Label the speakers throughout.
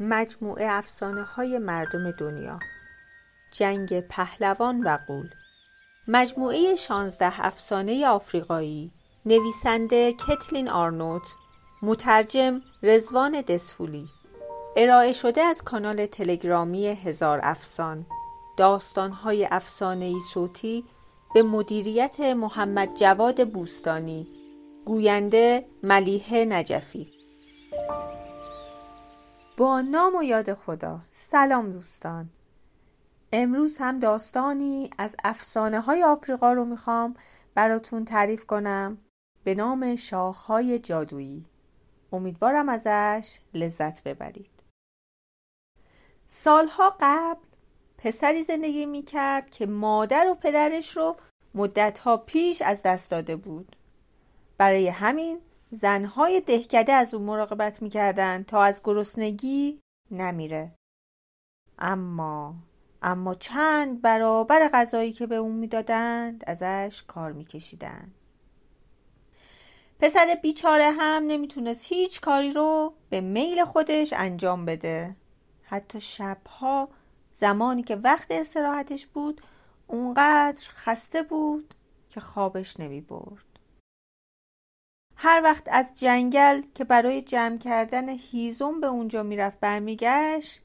Speaker 1: مجموعه افسانه های مردم دنیا. جنگ پهلوان و غول. مجموعه شانزده افسانه آفریقایی. نویسنده کتلین آرنوت مترجم رزوان دسفولی. ارائه شده از کانال تلگرامی هزار افسان. داستانهای افسانهای صوتی به مدیریت محمد جواد بوستانی. گوینده ملیحه نجفی. با نام و یاد خدا. سلام دوستان. امروز هم داستانی از افسانه های آفریقا رو می‌خوام براتون تعریف کنم به نام شاخهای جادویی. امیدوارم ازش لذت ببرید. سالها قبل پسری زندگی می‌کرد که مادر و پدرش رو مدتها پیش از دست داده بود. برای همین زنهای دهکده از اون مراقبت می‌کردن تا از گرسنگی نمیره. اما اما چند برابر غذایی که به اون می‌دادند ازش کار میکشیدند پسر بیچاره هم نمی‌تونست هیچ کاری رو به میل خودش انجام بده. حتی شبها زمانی که وقت استراحتش بود اونقدر خسته بود که خوابش نمی برد. هر وقت از جنگل که برای جمع کردن هیزم به اونجا می‌رفت برمیگشت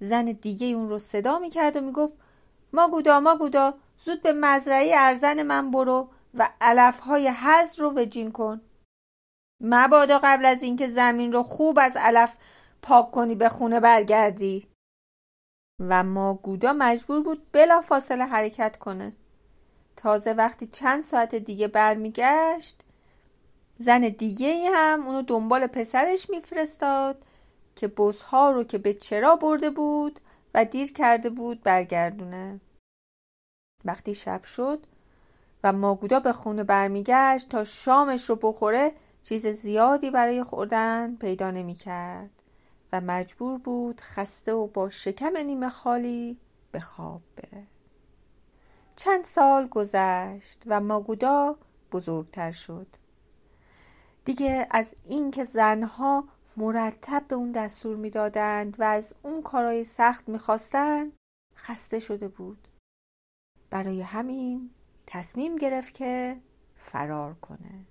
Speaker 1: زن دیگه اون رو صدا می‌کرد و می‌گفت ما گودا ما گودا زود به مزرعه ارزن من برو و علفهای هز رو وجین کن. مبادا قبل از اینکه زمین رو خوب از علف پاک کنی به خونه برگردی. و ما گودا مجبور بود بلا فاصله حرکت کنه. تازه وقتی چند ساعت دیگه برمیگشت زن دیگه هم اونو دنبال پسرش میفرستاد که بزها رو که به چرا برده بود و دیر کرده بود برگردونه. وقتی شب شد و ماگودا به خونه برمیگشت تا شامش رو بخوره چیز زیادی برای خوردن پیدا نمی‌کرد و مجبور بود خسته و با شکم نیمه خالی به خواب بره. چند سال گذشت و ماگودا بزرگتر شد. دیگه از اینکه زنها مرتب به اون دستور می‌دادند و از اون کارای سخت می‌خواستند خسته شده بود. برای همین تصمیم گرفت که فرار کنه.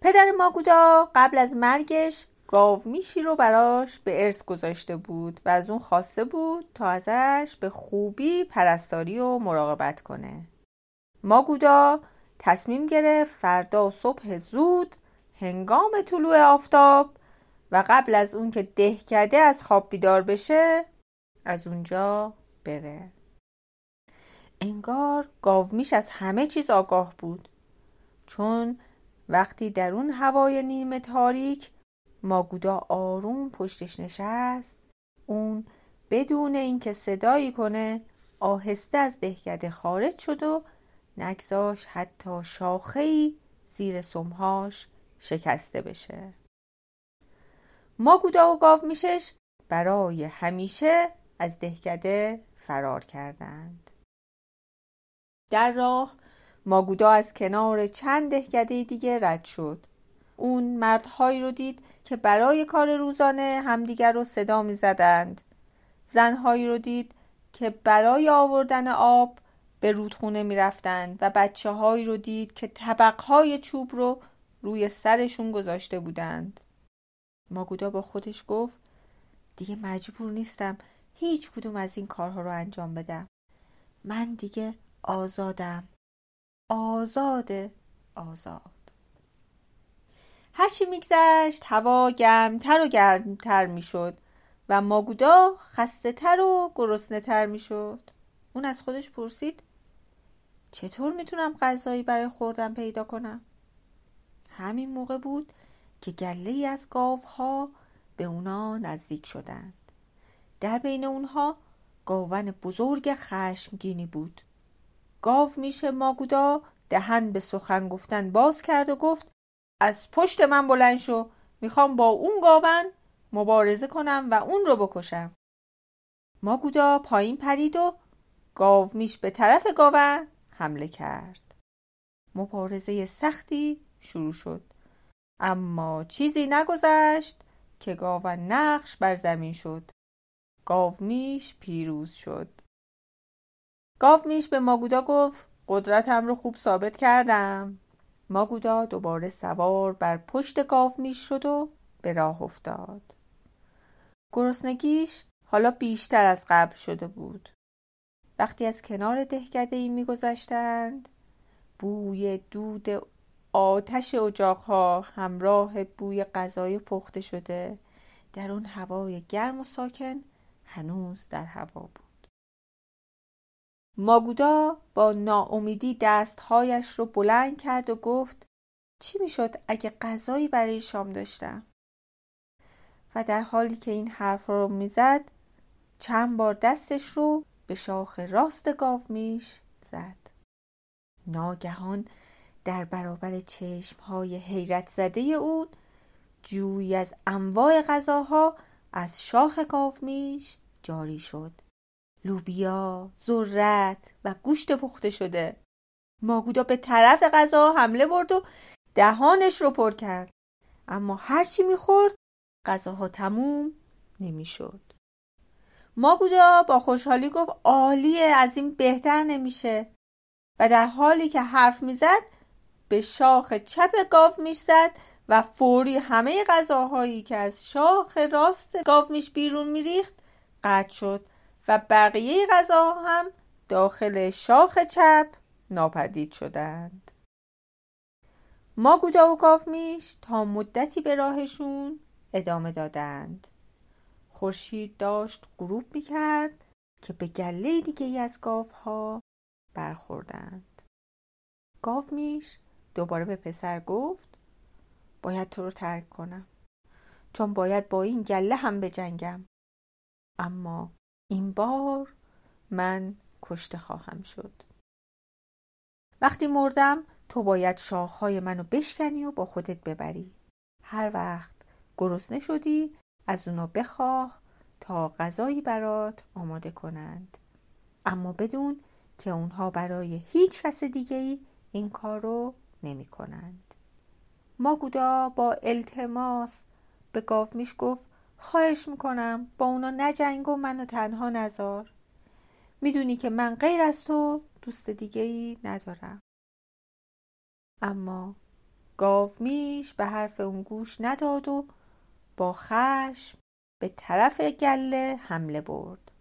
Speaker 1: پدر ماگودا قبل از مرگش میشی رو براش به ارث گذاشته بود و از اون خواسته بود تا ازش به خوبی پرستاری و مراقبت کنه. ماگودا تصمیم گرفت فردا صبح زود هنگام طلوع آفتاب و قبل از اون که دهکده از خواب بیدار بشه از اونجا بره. انگار گاومیش از همه چیز آگاه بود. چون وقتی در اون هوای نیمه تاریک ماگودا آروم پشتش نشست اون بدون اینکه صدایی کنه آهسته از دهکده خارج شد و نگذاش حتی شاخهای زیر سمهاش شکسته بشه. ماگودا و گاو میشش برای همیشه از دهکده فرار کردند. در راه ماگودا از کنار چند دهکده دیگه رد شد. اون مردهایی رو دید که برای کار روزانه همدیگر رو صدا می زدند. زنهایی رو دید که برای آوردن آب به رودخونه می رفتند و بچه هایی رو دید که طبقهای چوب رو روی سرشون گذاشته بودند. ماگودا با خودش گفت دیگه مجبور نیستم هیچ کدوم از این کارها رو انجام بدم. من دیگه آزادم. آزاده آزاد. هرچی میگذشت هوا گرمتر و گرمتر می‌شد و ماگودا خسته تر و گرسنه تر می‌شد اون از خودش پرسید چطور می‌تونم غذایی برای خوردن پیدا کنم؟ همین موقع بود که گله ای از گاوها به اونا نزدیک شدند. در بین اونها گاون بزرگ خشمگینی بود. گاو میشه ماگودا دهن به سخن گفتن باز کرد و گفت از پشت من بلند شو می‌خوام با اون گاون مبارزه کنم و اون رو بکشم. ماگودا پایین پرید و گاو میش به طرف گاون حمله کرد. مبارزه سختی شروع شد. اما چیزی نگذشت که گاون نقش بر زمین شد. گاومیش پیروز شد. گاومیش به ماگودا گفت قدرتم رو خوب ثابت کردم. ماگودا دوباره سوار بر پشت گاومیش شد و به راه افتاد. گرسنگیش حالا بیشتر از قبل شده بود. وقتی از کنار دهکده ای میگذشتند بوی دود آتش اجاقها همراه بوی غذای پخته شده در اون هوای گرم و ساکن هنوز در هوا بود. ماگودا با ناامیدی دستهایش رو بلند کرد و گفت چی می‌شد اگه غذایی برای شام داشتم؟ و در حالی که این حرف رو می‌زد چند بار دستش رو به شاخ راست گاومیش زد. ناگهان در برابر چشمهای حیرت زده او جوی از انواع غذاها از شاخ گاومیش جاری شد. لوبیا، ذرت و گوشت پخته شده. ماگودا به طرف غذا حمله برد و دهانش رو پر کرد. اما هرچی می‌خورد غذاها تموم نمی‌شد. ماگودا با خوشحالی گفت عالیه از این بهتر نمیشه. و در حالی که حرف می‌زد به شاخ چپ گاو میش زد و فوری همه غذاهایی که از شاخ راست گاو میش بیرون میریخت قطع شد و بقیه غذاها هم داخل شاخ چپ ناپدید شدند. ماگودا و گاو میش تا مدتی به راهشون ادامه دادند. خورشید داشت غروب می‌کرد که به گله دیگه از گاوها برخوردند. گاو میش دوباره به پسر گفت باید تو رو ترک کنم چون باید با این گله هم بجنگم. اما این بار من کشته خواهم شد. وقتی مردم تو باید شاخهای منو بشکنی و با خودت ببری. هر وقت گرسنه شدی از اونا بخواه تا غذایی برات آماده کنند. اما بدون که اونها برای هیچ کس دیگه ای این کار رو نمی کنند. ماگودا با التماس به گاومیش گفت خواهش می‌کنم با اونا نجنگ و منو تنها نزار می‌دونی که من غیر از تو دوست دیگه ای ندارم. اما گاومیش به حرف اون گوش نداد و با خشم به طرف گله حمله برد.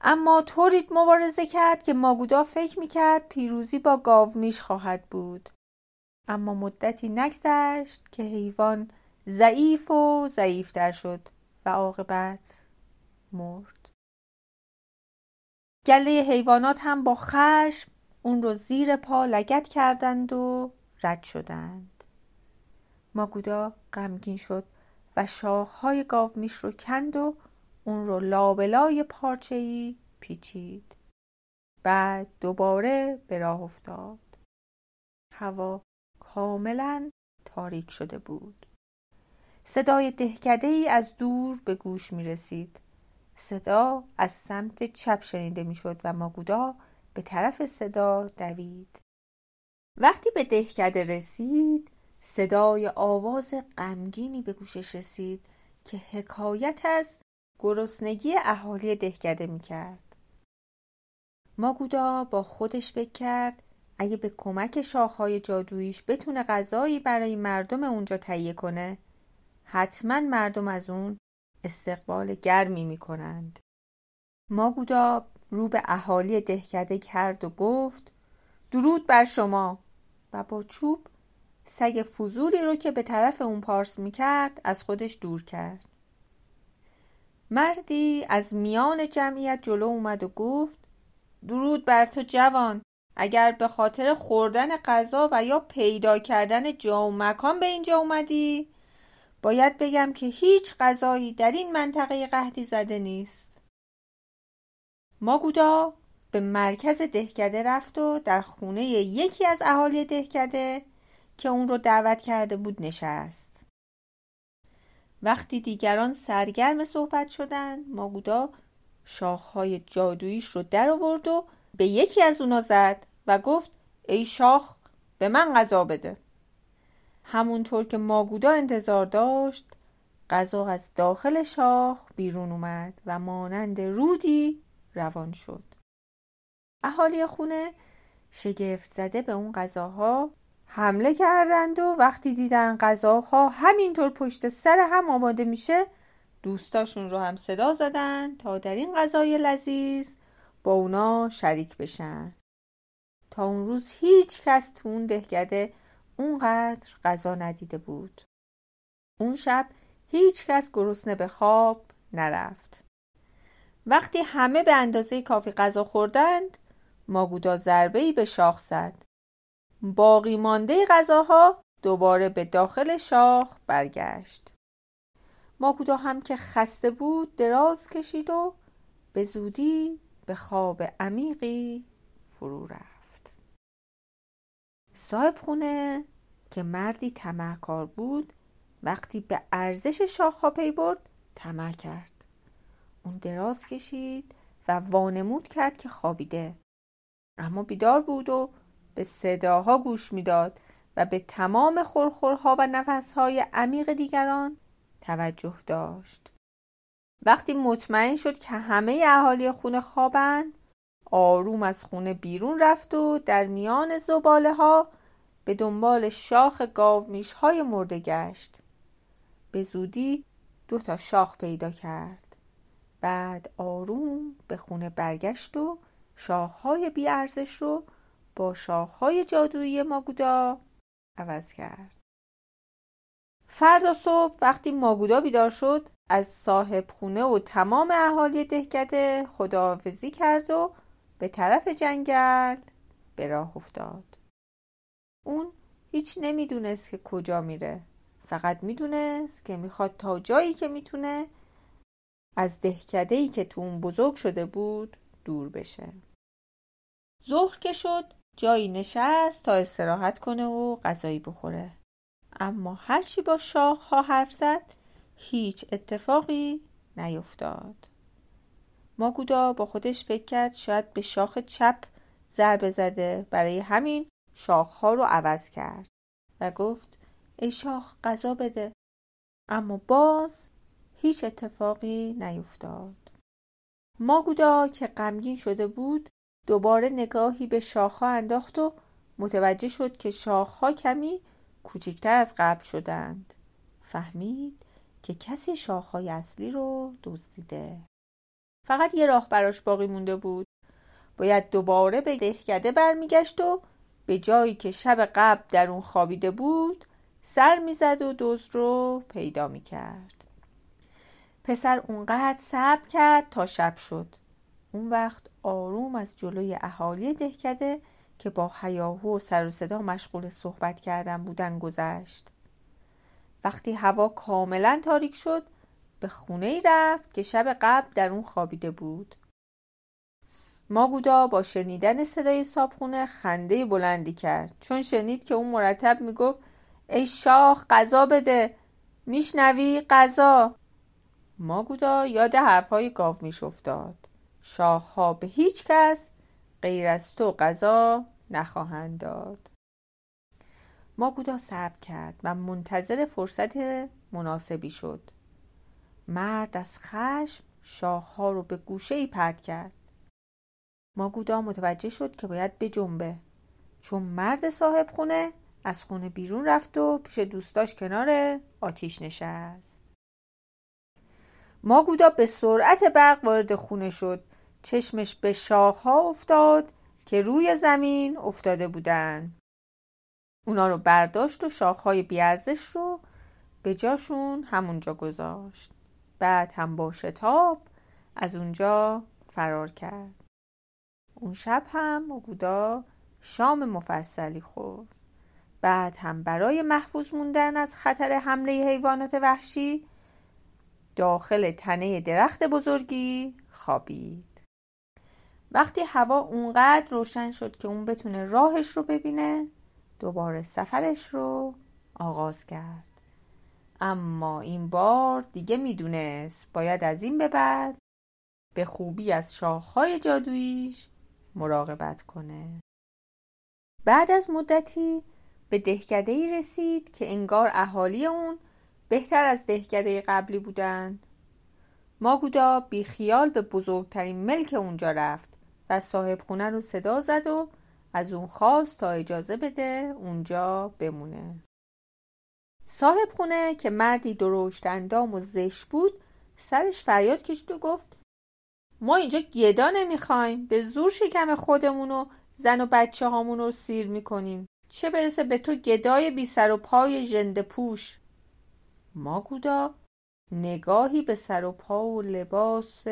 Speaker 1: اما طوری مبارزه کرد که ماگودا فکر می‌کرد پیروزی با گاومیش خواهد بود. اما مدتی نگذشت که حیوان ضعیف و ضعیفتر شد و عاقبت مرد. گله حیوانات هم با خشم اون رو زیر پا لگت کردند و رد شدند. ماگودا غمگین شد و شاخهای گاومیش رو کند و اون رو لابلای پارچه‌ای پیچید. بعد دوباره به راه افتاد. هوا کاملا تاریک شده بود. صدای دهکده ای از دور به گوش می رسید صدا از سمت چپ شنیده می شد و ماگودا به طرف صدا دوید. وقتی به دهکده رسید صدای آواز غمگینی به گوشش رسید که حکایت از گرسنگی اهالی دهکده می‌کرد. ماگودا با خودش فکر کرد اگه به کمک شاخهای جادوییش بتونه غذایی برای مردم اونجا تهیه کنه حتما مردم از اون استقبال گرمی می‌کنند. ماگودا رو به اهالی دهکده کرد و گفت درود بر شما. و با چوب سگ فضولی رو که به طرف اون پارس می‌کرد از خودش دور کرد. مردی از میان جمعیت جلو اومد و گفت درود بر تو جوان اگر به خاطر خوردن غذا و یا پیدا کردن جا و مکان به اینجا اومدی باید بگم که هیچ غذایی در این منطقه قهدی زده نیست. ماگودا به مرکز دهکده رفت و در خونه یکی از اهالی دهکده که اون رو دعوت کرده بود نشست. وقتی دیگران سرگرم صحبت شدند ماگودا شاخهای جادوییش رو در آورد و به یکی از اونا زد و گفت ای شاخ به من غذا بده. همونطور که ماگودا انتظار داشت غذا از داخل شاخ بیرون اومد و مانند رودی روان شد. اهالی خونه شگفت زده به اون غذاها حمله کردند و وقتی دیدن غذاها همینطور پشت سر هم آماده میشه دوستاشون رو هم صدا زدن تا در این غذای لذیذ با اونا شریک بشن. تا اون روز هیچ کس تو اون دهکده اونقدر غذا ندیده بود. اون شب هیچ کس گرسنه به خواب نرفت. وقتی همه به اندازه کافی غذا خوردند ماگودا ضربه ای به شاخ زد. باقی مانده غذاها دوباره به داخل شاخ برگشت. ماگودا هم که خسته بود دراز کشید و به زودی به خواب عمیقی فرو رفت. صاحب خونه که مردی تمهکار بود وقتی به ارزش شاخها پی برد طمع کرد. اون دراز کشید و وانمود کرد که خوابیده. اما بیدار بود و به صداها گوش می‌داد و به تمام خورخورها و نفسهای عمیق دیگران توجه داشت. وقتی مطمئن شد که همه اهالی خونه خوابند آروم از خونه بیرون رفت و در میان زباله ها به دنبال شاخ گاومیش های مرده گشت. به زودی دو تا شاخ پیدا کرد. بعد آروم به خونه برگشت و شاخهای بیارزش رو با شاخهای جادویی ماگودا عوض کرد. فردا صبح وقتی ماگودا بیدار شد از صاحب خونه و تمام اهالی دهکده خداحافظی کرد و به طرف جنگل به راه افتاد. اون هیچ نمی‌دونست که کجا میره. فقط می‌دونست که می‌خواد تا جایی که می‌تونه از دهکده ای که تو اون بزرگ شده بود دور بشه. ظهر که شد جایی نشست تا استراحت کنه و غذایی بخوره. اما هرچی با شاخ ها حرف زد هیچ اتفاقی نیفتاد. ماگودا با خودش فکر کرد شاید به شاخ چپ ضربه زده برای همین ها رو عوض کرد و گفت ای شاخ غذا بده. اما باز هیچ اتفاقی نیفتاد. ماگودا که غمگین شده بود دوباره نگاهی به شاخها انداخت و متوجه شد که شاخها کمی کوچکتر از قبل شدند. فهمید که کسی شاخهای اصلی رو دزدیده. فقط یه راه براش باقی مونده بود. باید دوباره به دهکده برمیگشت و به جایی که شب قبل در اون خوابیده بود سر می‌زد و دزد رو پیدا می‌کرد. پسر اونقدر صبر کرد تا شب شد. اون وقت آروم از جلوی اهالی دهکده که با حیاهو و سر و صدا مشغول صحبت کردن بودن گذشت. وقتی هوا کاملا تاریک شد به خونه ای رفت که شب قبل در اون خوابیده بود. ماگودا با شنیدن صدای صابخونه خنده بلندی کرد. چون شنید که اون مرتب می‌گفت ای شاخ غذا بده. میشنوی غذا؟ ماگودا یاد حرفهای گاو میش افتاد شاخها به هیچ کس غیر از تو غذا نخواهند داد. ماگودا صبر کرد و منتظر فرصت مناسبی شد. مرد از خشم شاخها رو به گوشه ای پرد کرد ماگودا متوجه شد که باید بجنبه. چون مرد صاحب خونه از خونه بیرون رفت و پیش دوستاش کنار آتیش نشست. ماگودا به سرعت برق وارد خونه شد چشمش به شاخها افتاد که روی زمین افتاده بودن. اونا رو برداشت و شاخهای بیارزش رو به جاشون همونجا گذاشت. بعد هم با شتاب از اونجا فرار کرد. اون شب هم مگودا شام مفصلی خورد. بعد هم برای محفوظ موندن از خطر حمله حیوانات وحشی داخل تنه درخت بزرگی خوابید. وقتی هوا اونقدر روشن شد که اون بتونه راهش رو ببینه دوباره سفرش رو آغاز کرد. اما این بار دیگه می‌دونست باید از این به بعد به خوبی از شاخهای جادوییش مراقبت کنه. بعد از مدتی به دهکده ای رسید که انگار اهالی اون بهتر از دهکده قبلی بودند. ماگودا بیخیال به بزرگترین ملک اونجا رفت. و صاحب خونه رو صدا زد و از اون خواست تا اجازه بده اونجا بمونه. صاحب خونه که مردی درشت اندام و زشت بود سرش فریاد کشید و گفت ما اینجا گدا نمی‌خوایم به زور شکم خودمون و زن و بچه هامون رو سیر می‌کنیم. چه برسه به تو گدای بی سر و پای ژنده پوش. ماگودا نگاهی به سر و پا و لباس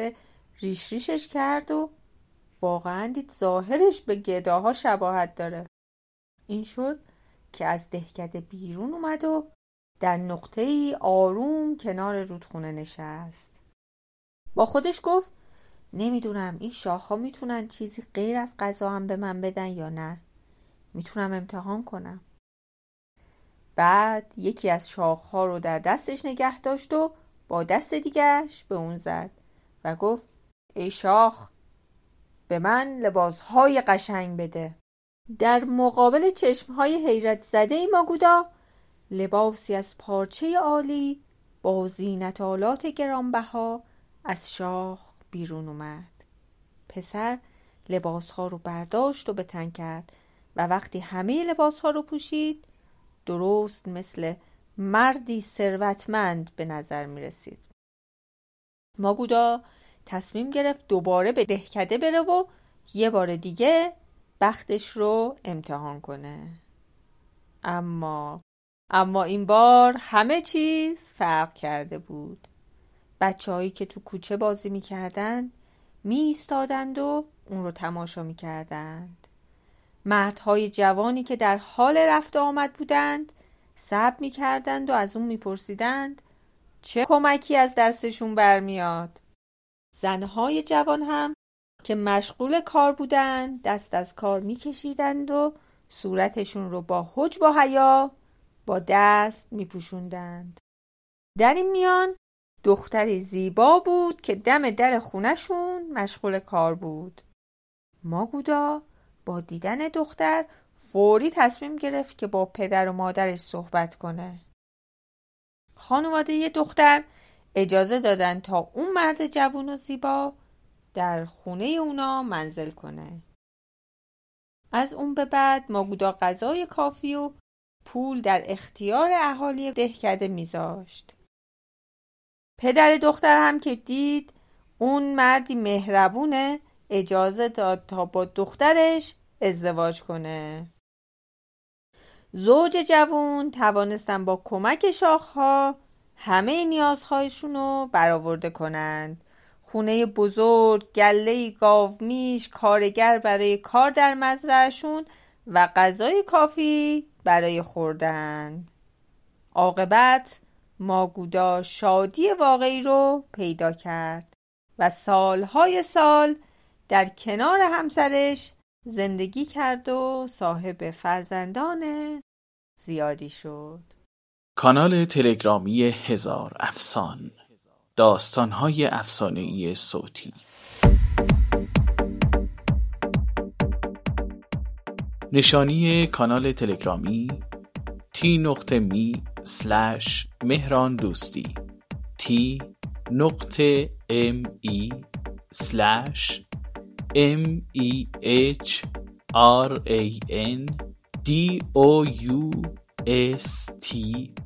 Speaker 1: ریش ریشش کرد و واقعا دید ظاهرش به گداها شباهت داره. این شد که از دهکده بیرون اومد و در نقطه ای آروم کنار رودخونه نشست. با خودش گفت نمی‌دونم این شاخها می‌تونن چیزی غیر از غذا هم به من بدن یا نه. می‌تونم امتحان کنم. بعد یکی از شاخها رو در دستش نگه داشت و با دست دیگهش به اون زد و گفت ای شاخ به من لباسهای قشنگ بده در مقابل چشمهای حیرت زده ماگودا لباسی از پارچه عالی با زینت آلات گرانبها از شاخ بیرون اومد پسر لباسها رو برداشت و به تن کرد و وقتی همه لباسها رو پوشید درست مثل مردی ثروتمند به نظر می رسید. ماگودا تصمیم گرفت دوباره به دهکده بره و یه بار دیگه بختش رو امتحان کنه. اما اما این بار همه چیز فرق کرده بود. بچههایی که تو کوچه بازی می‌کردن می ایستادند و اون رو تماشا می‌کردند. مردهای جوانی که در حال رفت آمد بودند سب می کردند و از اون میپرسیدند چه کمکی از دستشون برمیاد زنهای جوان هم که مشغول کار بودند دست از کار میکشیدند و صورتشون رو با حج و حیا با دست میپوشوندند در این میان دختری زیبا بود که دم در خونشون مشغول کار بود ماگودا با دیدن دختر فوری تصمیم گرفت که با پدر و مادرش صحبت کنه. خانواده دختر اجازه دادن تا اون مرد جوون و زیبا در خونه اونا منزل کنه. از اون به بعد ماگودا غذای کافی و پول در اختیار اهالی دهکده میذاشت. پدر دختر هم که دید اون مردی مهربونه اجازه داد تا با دخترش ازدواج کنه. زوج جوون توانستن با کمک شاخها همه نیازهایشون رو برآورده کنند خونه بزرگ، گله گاومیش، کارگر برای کار در مزرعهشون و غذای کافی برای خوردن. عاقبت ماگودا شادی واقعی رو پیدا کرد و سالهای سال در کنار همسرش زندگی کرد و صاحب فرزندان زیادی شد
Speaker 2: کانال تلگرامی هزار افسان داستانهای ای صوتی. نشانی کانال تلگرامی تی نقطه می سلش مهران دوستی تی نقطه ام ای سلش M E H R A N D O U S T